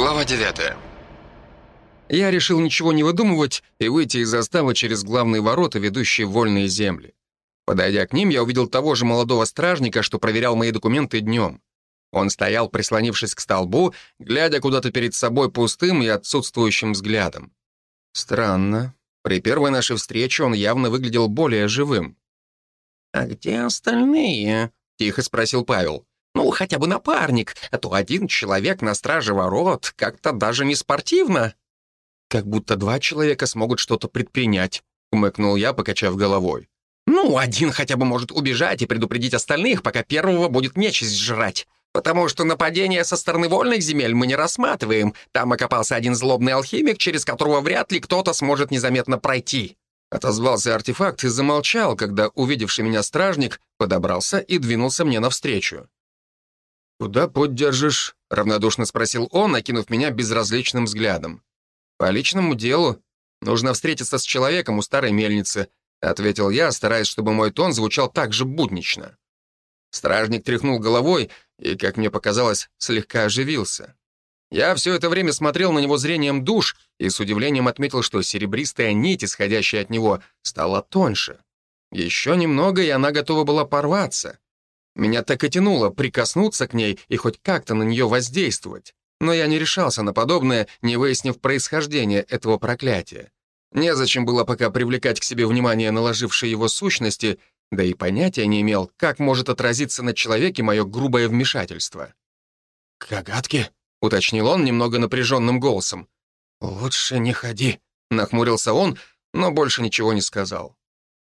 Глава 9 Я решил ничего не выдумывать и выйти из заставы через главные ворота, ведущие в вольные земли. Подойдя к ним, я увидел того же молодого стражника, что проверял мои документы днем. Он стоял, прислонившись к столбу, глядя куда-то перед собой пустым и отсутствующим взглядом. Странно. При первой нашей встрече он явно выглядел более живым. «А где остальные?» — тихо спросил Павел. «Ну, хотя бы напарник, а то один человек на страже ворот как-то даже не спортивно». «Как будто два человека смогут что-то предпринять», — умыкнул я, покачав головой. «Ну, один хотя бы может убежать и предупредить остальных, пока первого будет нечисть жрать. Потому что нападение со стороны вольных земель мы не рассматриваем. Там окопался один злобный алхимик, через которого вряд ли кто-то сможет незаметно пройти». Отозвался артефакт и замолчал, когда увидевший меня стражник подобрался и двинулся мне навстречу. «Куда поддержишь?» — равнодушно спросил он, окинув меня безразличным взглядом. «По личному делу. Нужно встретиться с человеком у старой мельницы», — ответил я, стараясь, чтобы мой тон звучал так же буднично. Стражник тряхнул головой и, как мне показалось, слегка оживился. Я все это время смотрел на него зрением душ и с удивлением отметил, что серебристая нить, исходящая от него, стала тоньше. Еще немного, и она готова была порваться. Меня так и тянуло прикоснуться к ней и хоть как-то на нее воздействовать. Но я не решался на подобное, не выяснив происхождение этого проклятия. Незачем было пока привлекать к себе внимание наложившей его сущности, да и понятия не имел, как может отразиться на человеке мое грубое вмешательство. «Кагатки?» — уточнил он немного напряженным голосом. «Лучше не ходи», — нахмурился он, но больше ничего не сказал.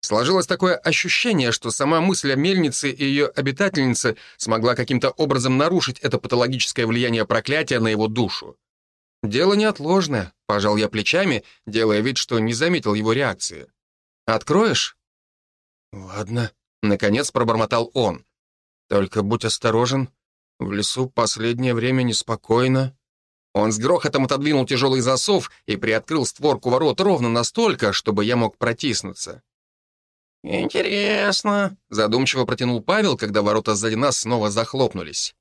Сложилось такое ощущение, что сама мысль о мельнице и ее обитательнице смогла каким-то образом нарушить это патологическое влияние проклятия на его душу. «Дело неотложное», — пожал я плечами, делая вид, что не заметил его реакции. «Откроешь?» «Ладно», — наконец пробормотал он. «Только будь осторожен. В лесу последнее время неспокойно». Он с грохотом отодвинул тяжелый засов и приоткрыл створку ворот ровно настолько, чтобы я мог протиснуться. «Интересно», — задумчиво протянул Павел, когда ворота сзади нас снова захлопнулись.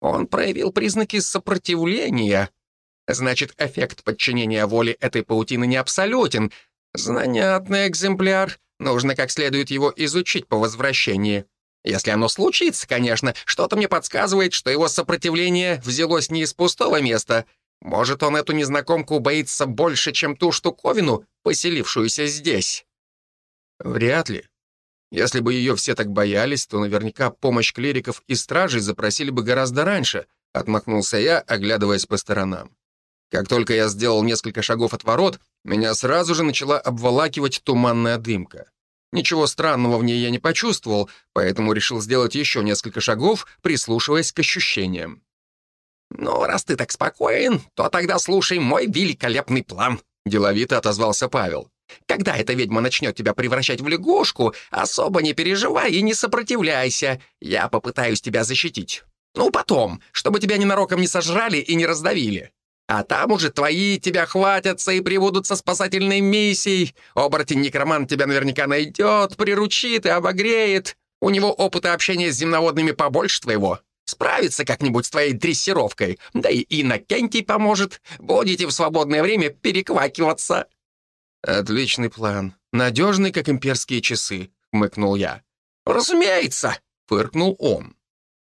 «Он проявил признаки сопротивления. Значит, эффект подчинения воли этой паутины не абсолютен. Занятный экземпляр. Нужно как следует его изучить по возвращении. Если оно случится, конечно, что-то мне подсказывает, что его сопротивление взялось не из пустого места. Может, он эту незнакомку боится больше, чем ту штуковину, поселившуюся здесь». Вряд ли. Если бы ее все так боялись, то наверняка помощь клириков и стражей запросили бы гораздо раньше, отмахнулся я, оглядываясь по сторонам. Как только я сделал несколько шагов от ворот, меня сразу же начала обволакивать туманная дымка. Ничего странного в ней я не почувствовал, поэтому решил сделать еще несколько шагов, прислушиваясь к ощущениям. «Ну, раз ты так спокоен, то тогда слушай мой великолепный план», — деловито отозвался Павел. Когда эта ведьма начнет тебя превращать в лягушку, особо не переживай и не сопротивляйся. Я попытаюсь тебя защитить. Ну, потом, чтобы тебя ненароком не сожрали и не раздавили. А там уже твои тебя хватятся и прибудут со спасательной миссией. Оборотень-некромант тебя наверняка найдет, приручит и обогреет. У него опыта общения с земноводными побольше твоего. Справится как-нибудь с твоей дрессировкой. Да и Иннокентий поможет. Будете в свободное время переквакиваться. «Отличный план. Надежный, как имперские часы», — хмыкнул я. «Разумеется», — фыркнул он.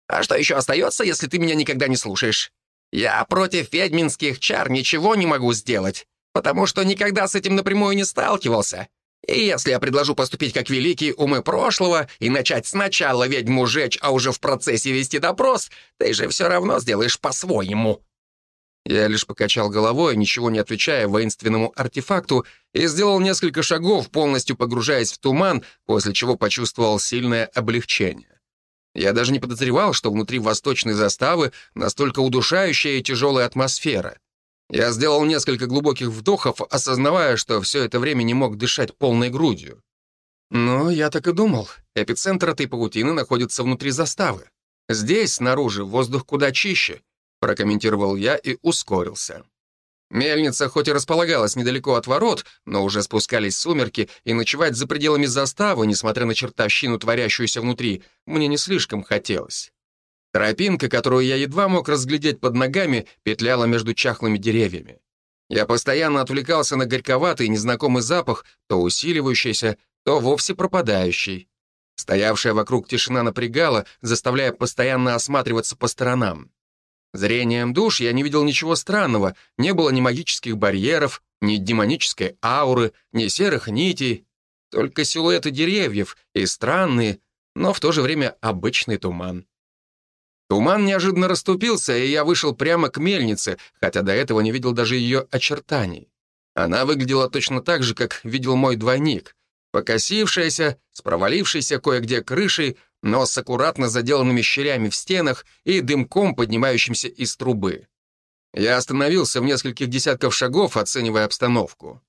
«А что еще остается, если ты меня никогда не слушаешь? Я против ведьминских чар ничего не могу сделать, потому что никогда с этим напрямую не сталкивался. И если я предложу поступить как великие умы прошлого и начать сначала ведьму жечь, а уже в процессе вести допрос, ты же все равно сделаешь по-своему». Я лишь покачал головой, ничего не отвечая воинственному артефакту, и сделал несколько шагов, полностью погружаясь в туман, после чего почувствовал сильное облегчение. Я даже не подозревал, что внутри восточной заставы настолько удушающая и тяжелая атмосфера. Я сделал несколько глубоких вдохов, осознавая, что все это время не мог дышать полной грудью. Но я так и думал. Эпицентр этой паутины находится внутри заставы. Здесь, снаружи, воздух куда чище, прокомментировал я и ускорился. Мельница хоть и располагалась недалеко от ворот, но уже спускались сумерки, и ночевать за пределами заставы, несмотря на чертовщину, творящуюся внутри, мне не слишком хотелось. Тропинка, которую я едва мог разглядеть под ногами, петляла между чахлыми деревьями. Я постоянно отвлекался на горьковатый незнакомый запах, то усиливающийся, то вовсе пропадающий. Стоявшая вокруг тишина напрягала, заставляя постоянно осматриваться по сторонам. Зрением душ я не видел ничего странного, не было ни магических барьеров, ни демонической ауры, ни серых нитей, только силуэты деревьев и странные, но в то же время обычный туман. Туман неожиданно расступился, и я вышел прямо к мельнице, хотя до этого не видел даже ее очертаний. Она выглядела точно так же, как видел мой двойник. Покосившаяся, с провалившейся кое-где крышей, но с аккуратно заделанными щелями в стенах и дымком, поднимающимся из трубы. Я остановился в нескольких десятков шагов, оценивая обстановку.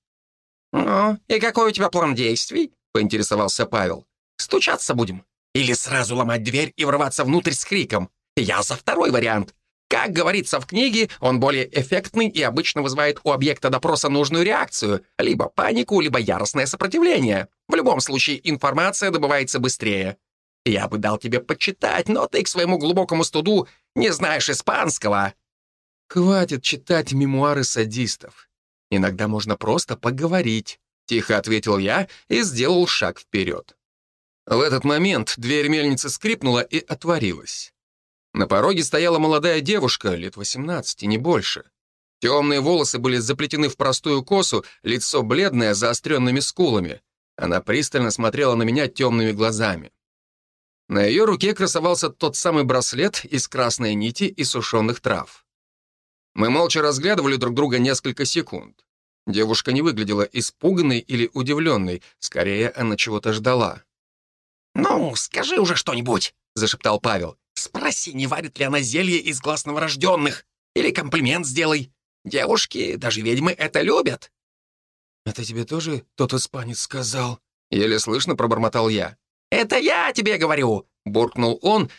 «Ну, и какой у тебя план действий?» — поинтересовался Павел. «Стучаться будем? Или сразу ломать дверь и врываться внутрь с криком? Я за второй вариант. Как говорится в книге, он более эффектный и обычно вызывает у объекта допроса нужную реакцию, либо панику, либо яростное сопротивление. В любом случае, информация добывается быстрее. Я бы дал тебе почитать, но ты к своему глубокому студу не знаешь испанского». «Хватит читать мемуары садистов. Иногда можно просто поговорить», — тихо ответил я и сделал шаг вперед. В этот момент дверь мельницы скрипнула и отворилась. На пороге стояла молодая девушка, лет 18, не больше. Темные волосы были заплетены в простую косу, лицо бледное, заостренными скулами. Она пристально смотрела на меня темными глазами. На ее руке красовался тот самый браслет из красной нити и сушеных трав. Мы молча разглядывали друг друга несколько секунд. Девушка не выглядела испуганной или удивленной, скорее, она чего-то ждала. «Ну, скажи уже что-нибудь», — зашептал Павел. Спроси, не варит ли она зелье из глаз новорожденных. Или комплимент сделай. Девушки, даже ведьмы, это любят». «Это тебе тоже тот испанец сказал?» Еле слышно пробормотал я. «Это я тебе говорю!» Буркнул он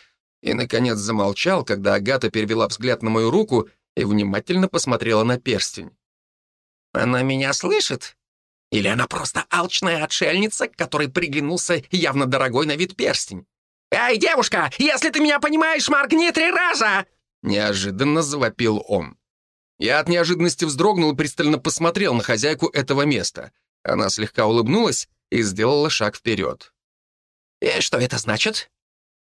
и, наконец, замолчал, когда Агата перевела взгляд на мою руку и внимательно посмотрела на перстень. «Она меня слышит? Или она просто алчная отшельница, которой приглянулся явно дорогой на вид перстень? «Эй, девушка, если ты меня понимаешь, моргни три раза!» Неожиданно завопил он. Я от неожиданности вздрогнул и пристально посмотрел на хозяйку этого места. Она слегка улыбнулась и сделала шаг вперед. «И что это значит?»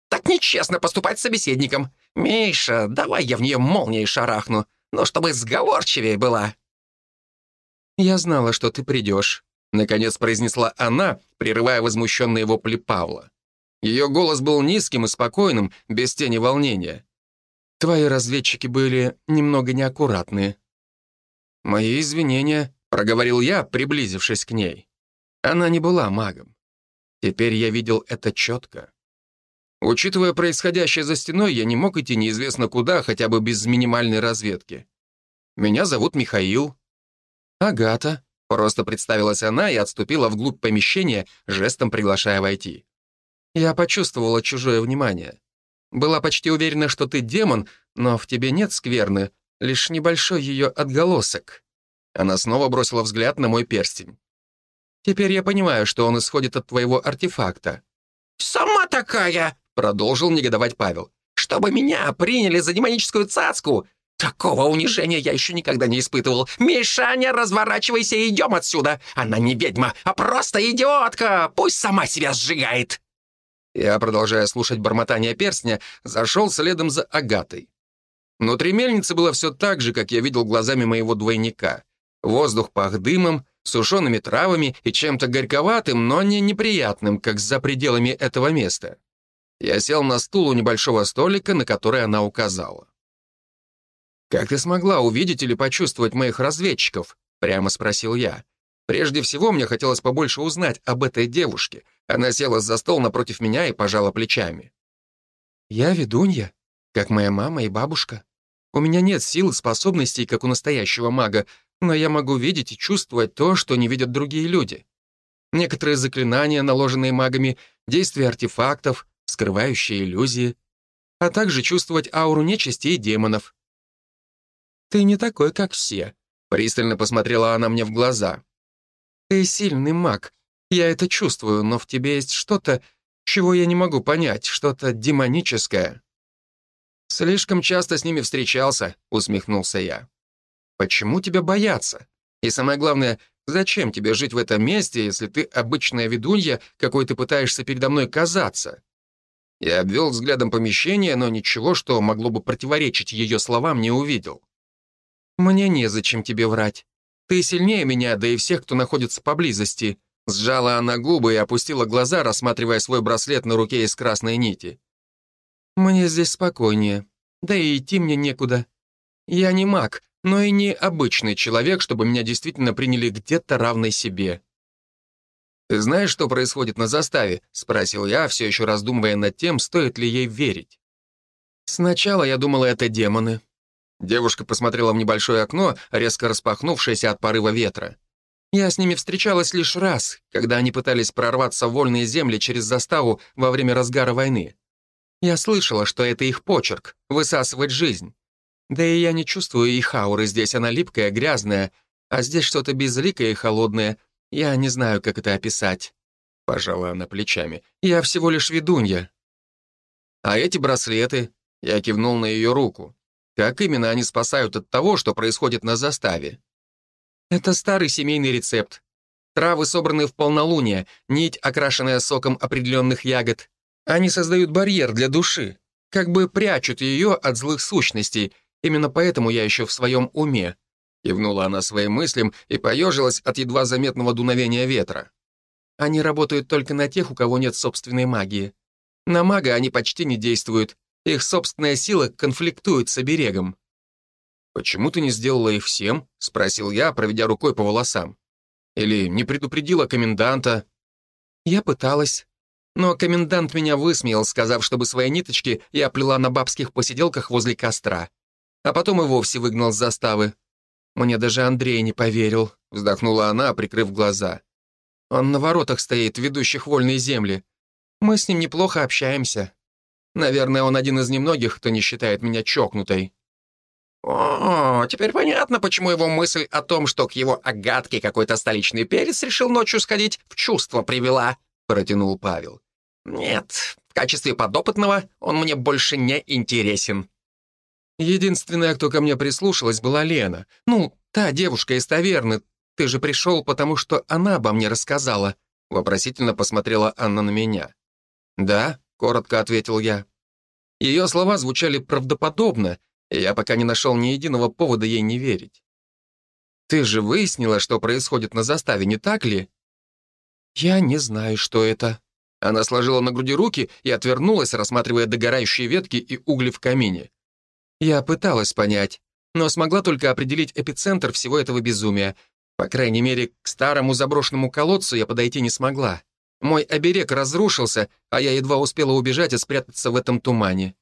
«Так нечестно поступать с собеседником. Миша, давай я в нее молнией шарахну, но чтобы сговорчивее была». «Я знала, что ты придешь», — наконец произнесла она, прерывая возмущенные вопли Павла. Ее голос был низким и спокойным, без тени волнения. «Твои разведчики были немного неаккуратны». «Мои извинения», — проговорил я, приблизившись к ней. Она не была магом. Теперь я видел это четко. Учитывая происходящее за стеной, я не мог идти неизвестно куда, хотя бы без минимальной разведки. «Меня зовут Михаил». «Агата», — просто представилась она и отступила вглубь помещения, жестом приглашая войти. Я почувствовала чужое внимание. Была почти уверена, что ты демон, но в тебе нет скверны, лишь небольшой ее отголосок. Она снова бросила взгляд на мой перстень. Теперь я понимаю, что он исходит от твоего артефакта. «Сама такая!» — продолжил негодовать Павел. «Чтобы меня приняли за демоническую цацку! Такого унижения я еще никогда не испытывал. Мишаня, разворачивайся и идем отсюда! Она не ведьма, а просто идиотка! Пусть сама себя сжигает!» Я, продолжая слушать бормотание перстня, зашел следом за Агатой. Внутри мельницы было все так же, как я видел глазами моего двойника. Воздух пах дымом, сушеными травами и чем-то горьковатым, но не неприятным, как за пределами этого места. Я сел на стул у небольшого столика, на который она указала. «Как ты смогла увидеть или почувствовать моих разведчиков?» — прямо спросил я. Прежде всего, мне хотелось побольше узнать об этой девушке — она села за стол напротив меня и пожала плечами. «Я ведунья, как моя мама и бабушка. У меня нет сил и способностей, как у настоящего мага, но я могу видеть и чувствовать то, что не видят другие люди. Некоторые заклинания, наложенные магами, действия артефактов, скрывающие иллюзии, а также чувствовать ауру нечисти и демонов. «Ты не такой, как все», — пристально посмотрела она мне в глаза. «Ты сильный маг, я это чувствую, но в тебе есть что-то, чего я не могу понять, что-то демоническое». «Слишком часто с ними встречался», — усмехнулся я. «Почему тебя бояться? И самое главное, зачем тебе жить в этом месте, если ты обычная ведунья, какой ты пытаешься передо мной казаться?» Я обвел взглядом помещение, но ничего, что могло бы противоречить ее словам, не увидел. «Мне незачем тебе врать. Ты сильнее меня, да и всех, кто находится поблизости», Сжала она губы и опустила глаза, рассматривая свой браслет на руке из красной нити. «Мне здесь спокойнее. Да и идти мне некуда. Я не маг, но и не обычный человек, чтобы меня действительно приняли где-то равной себе». «Ты знаешь, что происходит на заставе?» — спросил я, все еще раздумывая над тем, стоит ли ей верить. «Сначала я думала, это демоны». Девушка посмотрела в небольшое окно, резко распахнувшееся от порыва ветра. Я с ними встречалась лишь раз, когда они пытались прорваться в вольные земли через заставу во время разгара войны. Я слышала, что это их почерк — высасывать жизнь. Да и я не чувствую их ауры, здесь она липкая, грязная, а здесь что-то безликое и холодное. Я не знаю, как это описать. Пожала она плечами. Я всего лишь ведунья. А эти браслеты? Я кивнул на ее руку. Как именно они спасают от того, что происходит на заставе? Это старый семейный рецепт. Травы собраны в полнолуние, нить, окрашенная соком определенных ягод. Они создают барьер для души, как бы прячут ее от злых сущностей. Именно поэтому я еще в своем уме. Кивнула она своим мыслям и поежилась от едва заметного дуновения ветра. Они работают только на тех, у кого нет собственной магии. На мага они почти не действуют. Их собственная сила конфликтует с оберегом. «Почему ты не сделала их всем?» — спросил я, проведя рукой по волосам. «Или не предупредила коменданта?» Я пыталась. Но комендант меня высмеял, сказав, чтобы свои ниточки я плела на бабских посиделках возле костра. А потом и вовсе выгнал с заставы. Мне даже Андрей не поверил, вздохнула она, прикрыв глаза. Он на воротах стоит, ведущих вольные земли. Мы с ним неплохо общаемся. Наверное, он один из немногих, кто не считает меня чокнутой. О, теперь понятно, почему его мысль о том, что к его агатке какой-то столичный перец решил ночью сходить, в чувство привела, протянул Павел. Нет, в качестве подопытного он мне больше не интересен. Единственная, кто ко мне прислушалась, была Лена. Ну, та девушка из таверны. Ты же пришел, потому что она обо мне рассказала. Вопросительно посмотрела Анна на меня. «Да», — коротко ответил я. Ее слова звучали правдоподобно, я пока не нашел ни единого повода ей не верить. «Ты же выяснила, что происходит на заставе, не так ли?» «Я не знаю, что это». Она сложила на груди руки и отвернулась, рассматривая догорающие ветки и угли в камине. Я пыталась понять, но смогла только определить эпицентр всего этого безумия. По крайней мере, к старому заброшенному колодцу я подойти не смогла. Мой оберег разрушился, а я едва успела убежать и спрятаться в этом тумане.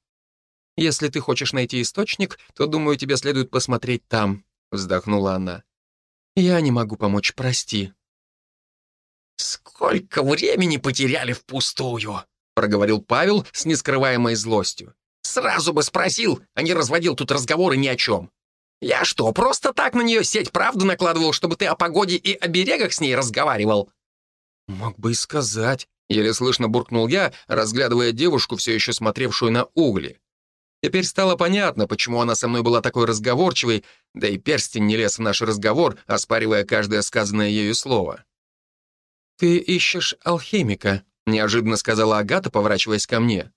Если ты хочешь найти источник, то, думаю, тебе следует посмотреть там», — вздохнула она. «Я не могу помочь, прости». «Сколько времени потеряли впустую», — проговорил Павел с нескрываемой злостью. «Сразу бы спросил, а не разводил тут разговоры ни о чем. Я что, просто так на нее сеть правды накладывал, чтобы ты о погоде и оберегах с ней разговаривал?» «Мог бы и сказать», — еле слышно буркнул я, разглядывая девушку, все еще смотревшую на угли. Теперь стало понятно, почему она со мной была такой разговорчивой, да и перстень не лез в наш разговор, оспаривая каждое сказанное ею слово. «Ты ищешь алхимика», — неожиданно сказала Агата, поворачиваясь ко мне.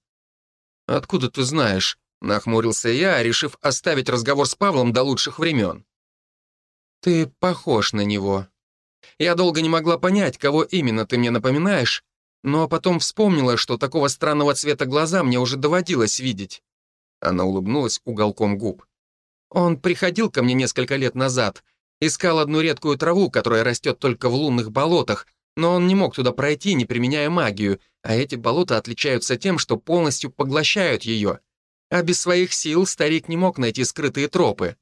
«Откуда ты знаешь?» — нахмурился я, решив оставить разговор с Павлом до лучших времен. «Ты похож на него. Я долго не могла понять, кого именно ты мне напоминаешь, но потом вспомнила, что такого странного цвета глаза мне уже доводилось видеть. Она улыбнулась уголком губ. «Он приходил ко мне несколько лет назад, искал одну редкую траву, которая растет только в лунных болотах, но он не мог туда пройти, не применяя магию, а эти болота отличаются тем, что полностью поглощают ее. А без своих сил старик не мог найти скрытые тропы.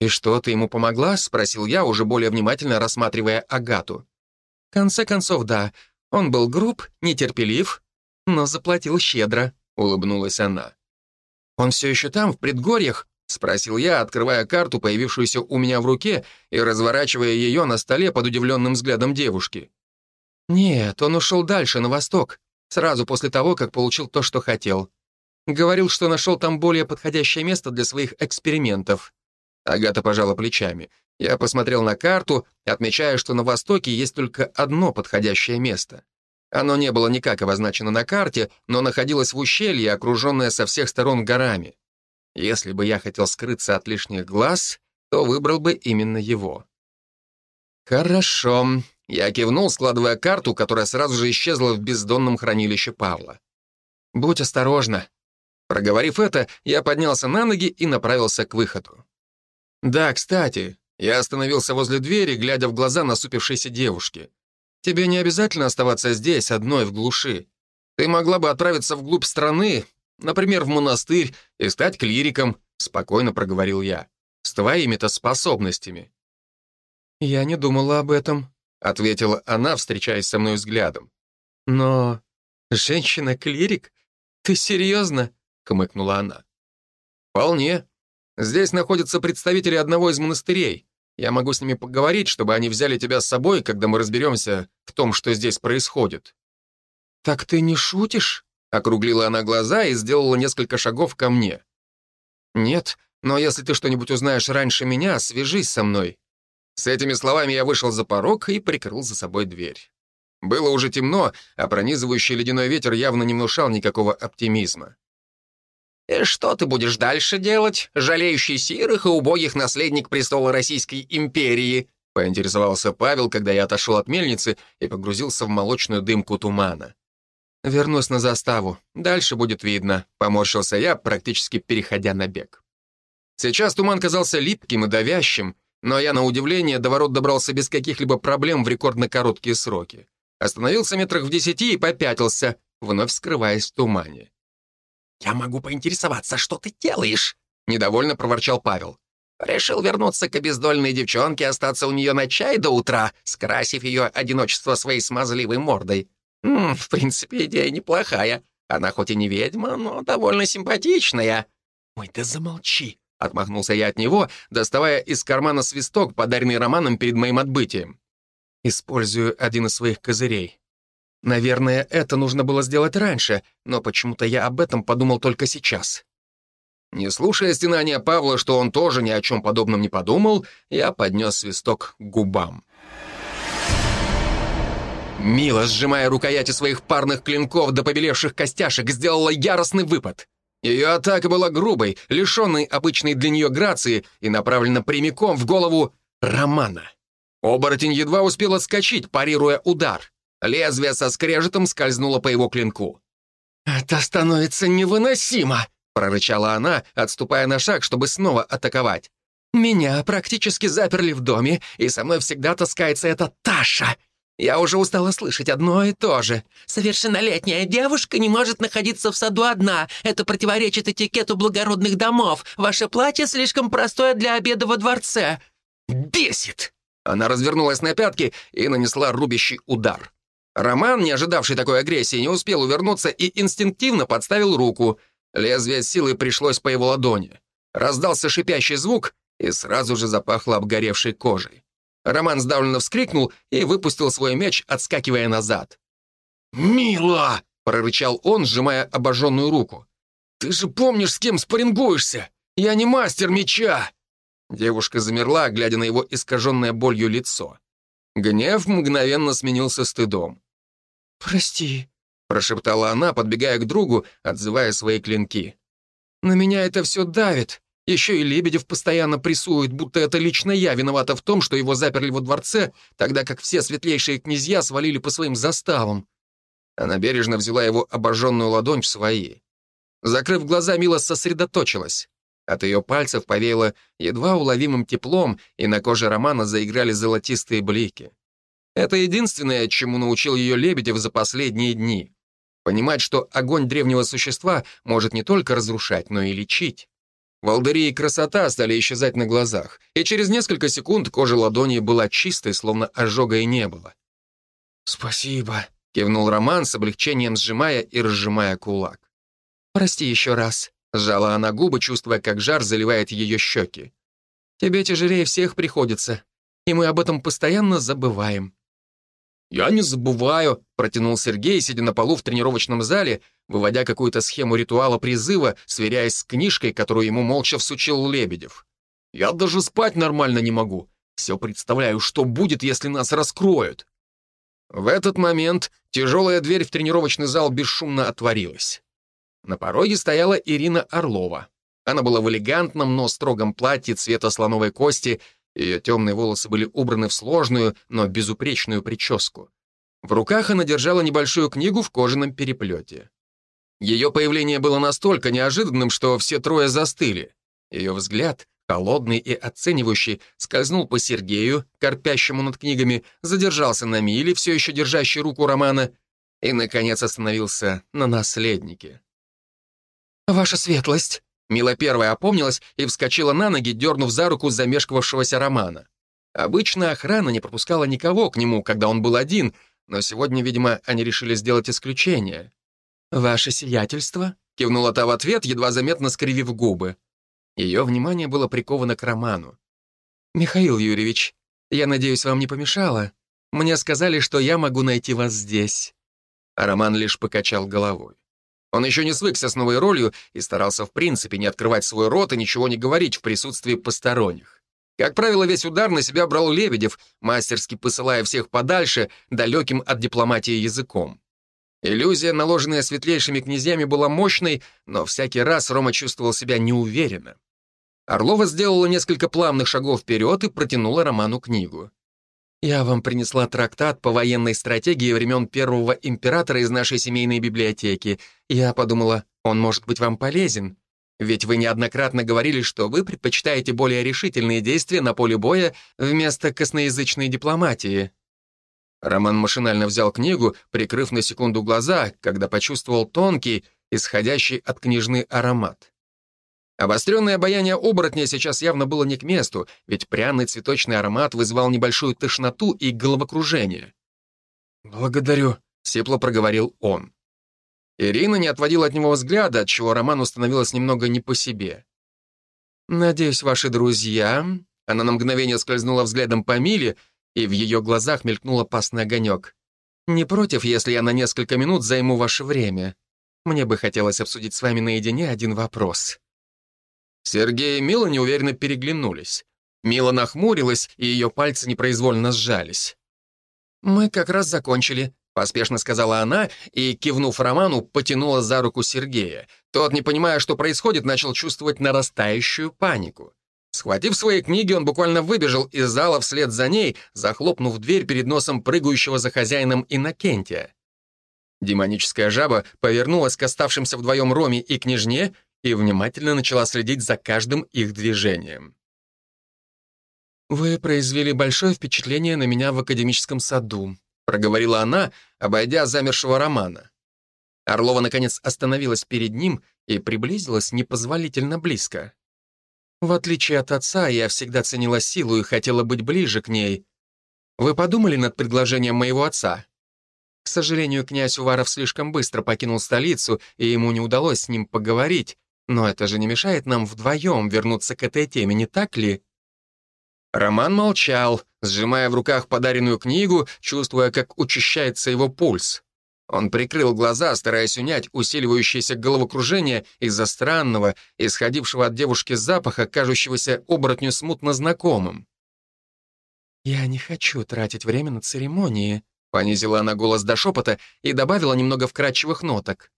«И что, ты ему помогла?» — спросил я, уже более внимательно рассматривая Агату. В конце концов, да, он был груб, нетерпелив, но заплатил щедро, — улыбнулась она. «Он все еще там, в предгорьях?» — спросил я, открывая карту, появившуюся у меня в руке, и разворачивая ее на столе под удивленным взглядом девушки. «Нет, он ушел дальше, на восток, сразу после того, как получил то, что хотел. Говорил, что нашел там более подходящее место для своих экспериментов. Агата пожала плечами. Я посмотрел на карту, отмечая, что на востоке есть только одно подходящее место. Оно не было никак обозначено на карте, но находилось в ущелье, окруженное со всех сторон горами. Если бы я хотел скрыться от лишних глаз, то выбрал бы именно его. «Хорошо», — я кивнул, складывая карту, которая сразу же исчезла в бездонном хранилище Павла. «Будь осторожна». Проговорив это, я поднялся на ноги и направился к выходу. «Да, кстати, я остановился возле двери, глядя в глаза насупившейся девушки. Тебе не обязательно оставаться здесь, одной в глуши. Ты могла бы отправиться вглубь страны, например, в монастырь, и стать клириком», — спокойно проговорил я. «С твоими-то способностями». «Я не думала об этом», — ответила она, встречаясь со мной взглядом. «Но женщина-клирик? Ты серьезно?» — хмыкнула она. «Вполне. Здесь находятся представители одного из монастырей. Я могу с ними поговорить, чтобы они взяли тебя с собой, когда мы разберемся в том, что здесь происходит». «Так ты не шутишь?» — округлила она глаза и сделала несколько шагов ко мне. «Нет, но если ты что-нибудь узнаешь раньше меня, свяжись со мной». С этими словами я вышел за порог и прикрыл за собой дверь. Было уже темно, а пронизывающий ледяной ветер явно не внушал никакого оптимизма. «И что ты будешь дальше делать, жалеющий сирых и убогих наследник престола Российской империи?» — поинтересовался Павел, когда я отошел от мельницы и погрузился в молочную дымку тумана. «Вернусь на заставу. Дальше будет видно», — поморщился я, практически переходя на бег. Сейчас туман казался липким и давящим, но я, на удивление, до ворот добрался без каких-либо проблем в рекордно короткие сроки. Остановился метрах в десяти и попятился, вновь скрываясь в тумане. «Я могу поинтересоваться, что ты делаешь?» — недовольно проворчал Павел. «Решил вернуться к обездольной девчонке, остаться у нее на чай до утра, скрасив ее одиночество своей смазливой мордой. М -м, в принципе, идея неплохая. Она хоть и не ведьма, но довольно симпатичная». «Ой, да замолчи!» — отмахнулся я от него, доставая из кармана свисток, подаренный Романом перед моим отбытием. «Использую один из своих козырей. Наверное, это нужно было сделать раньше, но почему-то я об этом подумал только сейчас. Не слушая стенания Павла, что он тоже ни о чем подобном не подумал, я поднес свисток к губам. Мила, сжимая рукояти своих парных клинков до побелевших костяшек, сделала яростный выпад. Ее атака была грубой, лишенной обычной для нее грации и направлена прямиком в голову Романа. Оборотень едва успел отскочить, парируя удар. Лезвие со скрежетом скользнуло по его клинку. «Это становится невыносимо!» — прорычала она, отступая на шаг, чтобы снова атаковать. «Меня практически заперли в доме, и со мной всегда таскается эта Таша. Я уже устала слышать одно и то же. Совершеннолетняя девушка не может находиться в саду одна. Это противоречит этикету благородных домов. Ваше платье слишком простое для обеда во дворце. Бесит!» Она развернулась на пятки и нанесла рубящий удар. Роман, не ожидавший такой агрессии, не успел увернуться и инстинктивно подставил руку. Лезвие силы пришлось по его ладони. Раздался шипящий звук, и сразу же запахло обгоревшей кожей. Роман сдавленно вскрикнул и выпустил свой меч, отскакивая назад. «Мила!» — прорычал он, сжимая обожженную руку. «Ты же помнишь, с кем спаррингуешься? Я не мастер меча!» Девушка замерла, глядя на его искаженное болью лицо. Гнев мгновенно сменился стыдом. «Прости», — прошептала она, подбегая к другу, отзывая свои клинки. «На меня это все давит. Еще и Лебедев постоянно прессует, будто это лично я виновата в том, что его заперли во дворце, тогда как все светлейшие князья свалили по своим заставам». Она бережно взяла его обожженную ладонь в свои. Закрыв глаза, Мила сосредоточилась. От ее пальцев повеяло едва уловимым теплом, и на коже Романа заиграли золотистые блики. Это единственное, чему научил ее Лебедев за последние дни. Понимать, что огонь древнего существа может не только разрушать, но и лечить. Волдыри и красота стали исчезать на глазах, и через несколько секунд кожа ладони была чистой, словно ожога и не было. «Спасибо», — кивнул Роман с облегчением сжимая и разжимая кулак. «Прости еще раз», Сжала она губы, чувствуя, как жар заливает ее щеки. «Тебе тяжелее всех приходится, и мы об этом постоянно забываем». «Я не забываю», — протянул Сергей, сидя на полу в тренировочном зале, выводя какую-то схему ритуала призыва, сверяясь с книжкой, которую ему молча всучил Лебедев. «Я даже спать нормально не могу. Все представляю, что будет, если нас раскроют». В этот момент тяжелая дверь в тренировочный зал бесшумно отворилась. На пороге стояла Ирина Орлова. Она была в элегантном, но строгом платье цвета слоновой кости, ее темные волосы были убраны в сложную, но безупречную прическу. В руках она держала небольшую книгу в кожаном переплете. Ее появление было настолько неожиданным, что все трое застыли. Ее взгляд, холодный и оценивающий, скользнул по Сергею, корпящему над книгами, задержался на Миле, все еще держащей руку Романа, и, наконец, остановился на наследнике. «Ваша светлость!» Мила первая опомнилась и вскочила на ноги, дернув за руку замешкавшегося Романа. Обычно охрана не пропускала никого к нему, когда он был один, но сегодня, видимо, они решили сделать исключение. «Ваше сиятельство?» — кивнула та в ответ, едва заметно скривив губы. Ее внимание было приковано к Роману. «Михаил Юрьевич, я надеюсь, вам не помешало? Мне сказали, что я могу найти вас здесь». А Роман лишь покачал головой. Он еще не свыкся с новой ролью и старался в принципе не открывать свой рот и ничего не говорить в присутствии посторонних. Как правило, весь удар на себя брал Лебедев, мастерски посылая всех подальше, далеким от дипломатии языком. Иллюзия, наложенная светлейшими князьями, была мощной, но всякий раз Рома чувствовал себя неуверенно. Орлова сделала несколько плавных шагов вперед и протянула Роману книгу. «Я вам принесла трактат по военной стратегии времен первого императора из нашей семейной библиотеки. Я подумала, он может быть вам полезен. Ведь вы неоднократно говорили, что вы предпочитаете более решительные действия на поле боя вместо косноязычной дипломатии». Роман машинально взял книгу, прикрыв на секунду глаза, когда почувствовал тонкий, исходящий от книжный аромат. Обостренное обаяние оборотня сейчас явно было не к месту, ведь пряный цветочный аромат вызывал небольшую тошноту и головокружение. «Благодарю», — сипло проговорил он. Ирина не отводила от него взгляда, отчего Роману становилось немного не по себе. «Надеюсь, ваши друзья...» Она на мгновение скользнула взглядом по Миле, и в ее глазах мелькнул опасный огонек. «Не против, если я на несколько минут займу ваше время. Мне бы хотелось обсудить с вами наедине один вопрос». Сергей и Мила неуверенно переглянулись. Мила нахмурилась, и ее пальцы непроизвольно сжались. «Мы как раз закончили», — поспешно сказала она и, кивнув Роману, потянула за руку Сергея. Тот, не понимая, что происходит, начал чувствовать нарастающую панику. Схватив свои книги, он буквально выбежал из зала вслед за ней, захлопнув дверь перед носом прыгающего за хозяином Иннокентия. Демоническая жаба повернулась к оставшимся вдвоем Роме и княжне и внимательно начала следить за каждым их движением. «Вы произвели большое впечатление на меня в академическом саду», проговорила она, обойдя замершего Романа. Орлова, наконец, остановилась перед ним и приблизилась непозволительно близко. В отличие от отца, я всегда ценила силу и хотела быть ближе к ней. Вы подумали над предложением моего отца? К сожалению, князь Уваров слишком быстро покинул столицу, и ему не удалось с ним поговорить, но это же не мешает нам вдвоем вернуться к этой теме, не так ли?» Роман молчал, сжимая в руках подаренную книгу, чувствуя, как учащается его пульс. Он прикрыл глаза, стараясь унять усиливающееся головокружение из-за странного, исходившего от девушки запаха, кажущегося оборотню смутно знакомым. «Я не хочу тратить время на церемонии», — понизила она голос до шепота и добавила немного вкрадчивых ноток.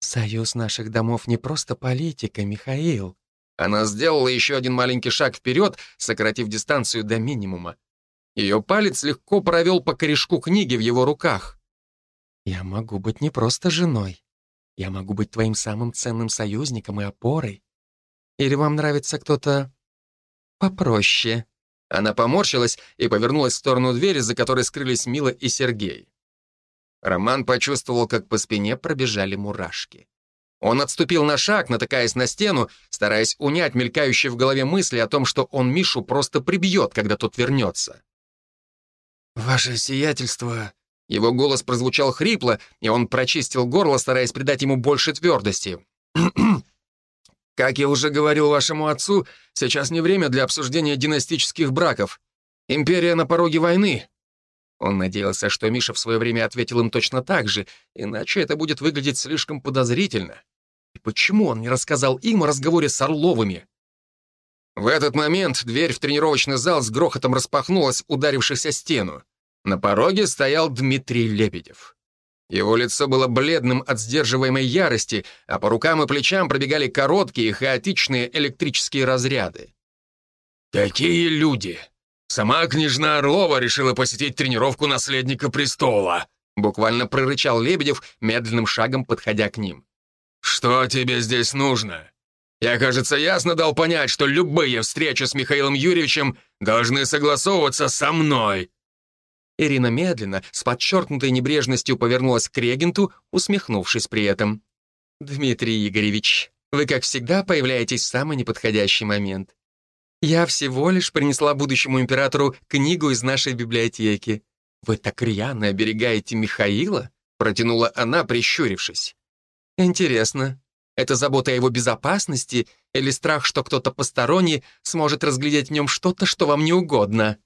«Союз наших домов не просто политика, Михаил». Она сделала еще один маленький шаг вперед, сократив дистанцию до минимума. Ее палец легко провел по корешку книги в его руках. «Я могу быть не просто женой. Я могу быть твоим самым ценным союзником и опорой. Или вам нравится кто-то попроще?» Она поморщилась и повернулась в сторону двери, за которой скрылись Мила и Сергей. Роман почувствовал, как по спине пробежали мурашки. Он отступил на шаг, натыкаясь на стену, стараясь унять мелькающие в голове мысли о том, что он Мишу просто прибьет, когда тот вернется. «Ваше сиятельство...» Его голос прозвучал хрипло, и он прочистил горло, стараясь придать ему больше твердости. «Как я уже говорил вашему отцу, сейчас не время для обсуждения династических браков. Империя на пороге войны. Он надеялся, что Миша в свое время ответил им точно так же, иначе это будет выглядеть слишком подозрительно. И почему он не рассказал им о разговоре с Орловыми? В этот момент дверь в тренировочный зал с грохотом распахнулась, ударившись о стену. На пороге стоял Дмитрий Лебедев. Его лицо было бледным от сдерживаемой ярости, а по рукам и плечам пробегали короткие, хаотичные электрические разряды. «Какие люди! Сама княжна Орлова решила посетить тренировку наследника престола!» Буквально прорычал Лебедев, медленным шагом подходя к ним. «Что тебе здесь нужно? Я, кажется, ясно дал понять, что любые встречи с Михаилом Юрьевичем должны согласовываться со мной!» Ирина медленно, с подчеркнутой небрежностью повернулась к регенту, усмехнувшись при этом. «Дмитрий Игоревич, вы, как всегда, появляетесь в самый неподходящий момент. Я всего лишь принесла будущему императору книгу из нашей библиотеки. Вы так рьяно оберегаете Михаила?» протянула она, прищурившись. «Интересно, это забота о его безопасности или страх, что кто-то посторонний сможет разглядеть в нем что-то, что вам не угодно?»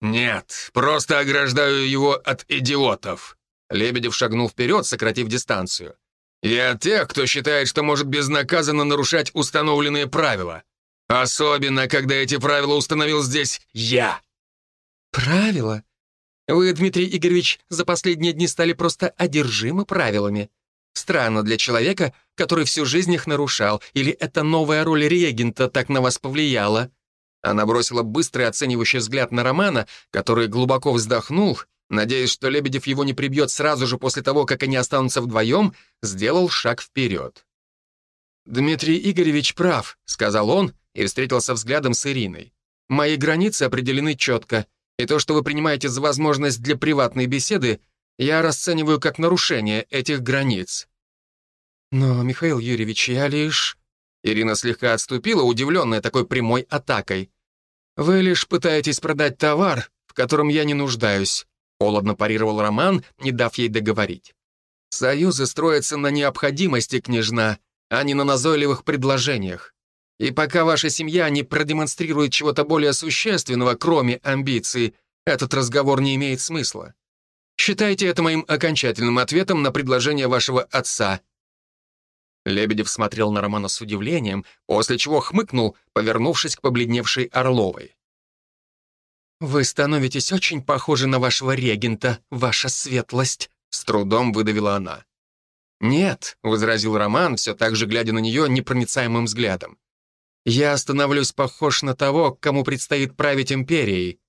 «Нет, просто ограждаю его от идиотов». Лебедев шагнул вперед, сократив дистанцию. «Я тех, кто считает, что может безнаказанно нарушать установленные правила. Особенно, когда эти правила установил здесь я». «Правила? Вы, Дмитрий Игоревич, за последние дни стали просто одержимы правилами. Странно для человека, который всю жизнь их нарушал, или эта новая роль регента так на вас повлияла?» Она бросила быстрый оценивающий взгляд на Романа, который глубоко вздохнул, надеясь, что Лебедев его не прибьет сразу же после того, как они останутся вдвоем, сделал шаг вперед. «Дмитрий Игоревич прав», — сказал он и встретился взглядом с Ириной. «Мои границы определены четко, и то, что вы принимаете за возможность для приватной беседы, я расцениваю как нарушение этих границ». «Но, Михаил Юрьевич, я лишь...» Ирина слегка отступила, удивленная такой прямой атакой. «Вы лишь пытаетесь продать товар, в котором я не нуждаюсь», холодно парировал Роман, не дав ей договорить. «Союзы строятся на необходимости, княжна, а не на назойливых предложениях. И пока ваша семья не продемонстрирует чего-то более существенного, кроме амбиций, этот разговор не имеет смысла. Считайте это моим окончательным ответом на предложение вашего отца, Лебедев смотрел на Романа с удивлением, после чего хмыкнул, повернувшись к побледневшей Орловой. «Вы становитесь очень похожи на вашего регента, ваша светлость», — с трудом выдавила она. «Нет», — возразил Роман, все так же глядя на нее непроницаемым взглядом. «Я становлюсь похож на того, кому предстоит править империей.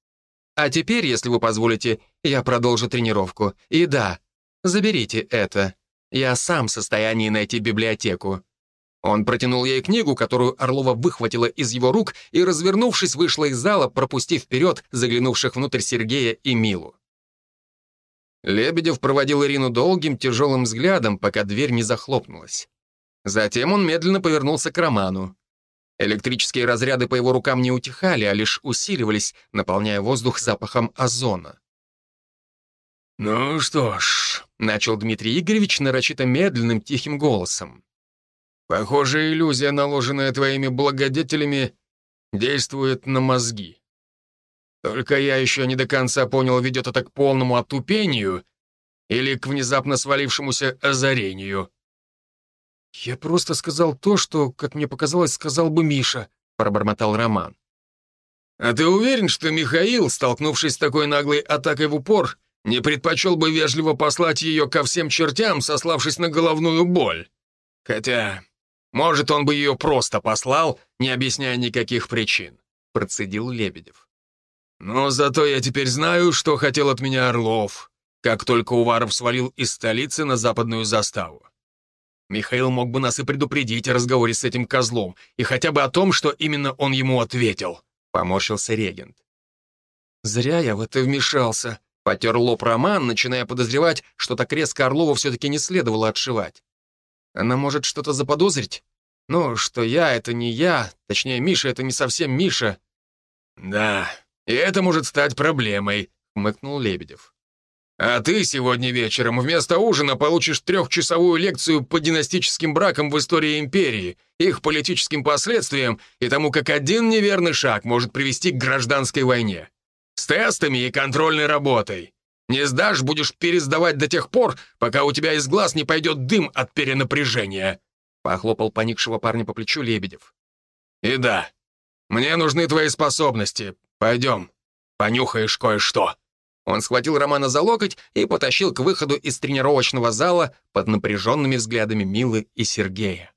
А теперь, если вы позволите, я продолжу тренировку. И да, заберите это». Я сам в состоянии найти библиотеку». Он протянул ей книгу, которую Орлова выхватила из его рук и, развернувшись, вышла из зала, пропустив вперед заглянувших внутрь Сергея и Милу. Лебедев проводил Ирину долгим, тяжелым взглядом, пока дверь не захлопнулась. Затем он медленно повернулся к Роману. Электрические разряды по его рукам не утихали, а лишь усиливались, наполняя воздух запахом озона. «Ну что ж», — начал Дмитрий Игоревич нарочито медленным тихим голосом. «Похоже, иллюзия, наложенная твоими благодетелями, действует на мозги. Только я еще не до конца понял, ведет это к полному отупению или к внезапно свалившемуся озарению». «Я просто сказал то, что, как мне показалось, сказал бы Миша», — пробормотал Роман. «А ты уверен, что Михаил, столкнувшись с такой наглой атакой в упор, не предпочел бы вежливо послать ее ко всем чертям, сославшись на головную боль. Хотя, может, он бы ее просто послал, не объясняя никаких причин», — процедил Лебедев. «Но зато я теперь знаю, что хотел от меня Орлов, как только Уваров свалил из столицы на западную заставу. Михаил мог бы нас и предупредить о разговоре с этим козлом, и хотя бы о том, что именно он ему ответил», — поморщился регент. «Зря я в это вмешался», Потер лоб Роман, начиная подозревать, что так резко Орлову все-таки не следовало отшивать. Она может что-то заподозрить? Ну, что я — это не я, точнее, Миша — это не совсем Миша. «Да, и это может стать проблемой», — хмыкнул Лебедев. «А ты сегодня вечером вместо ужина получишь трехчасовую лекцию по династическим бракам в истории империи, их политическим последствиям и тому, как один неверный шаг может привести к гражданской войне. С тестами и контрольной работой. Не сдашь, будешь пересдавать до тех пор, пока у тебя из глаз не пойдет дым от перенапряжения», — похлопал поникшего парня по плечу Лебедев. «И да, мне нужны твои способности. Пойдем, понюхаешь кое-что». Он схватил Романа за локоть и потащил к выходу из тренировочного зала под напряженными взглядами Милы и Сергея.